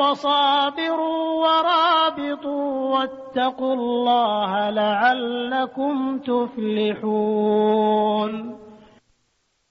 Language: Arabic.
وصابروا ورابطوا واتقوا الله لعلكم تفلحون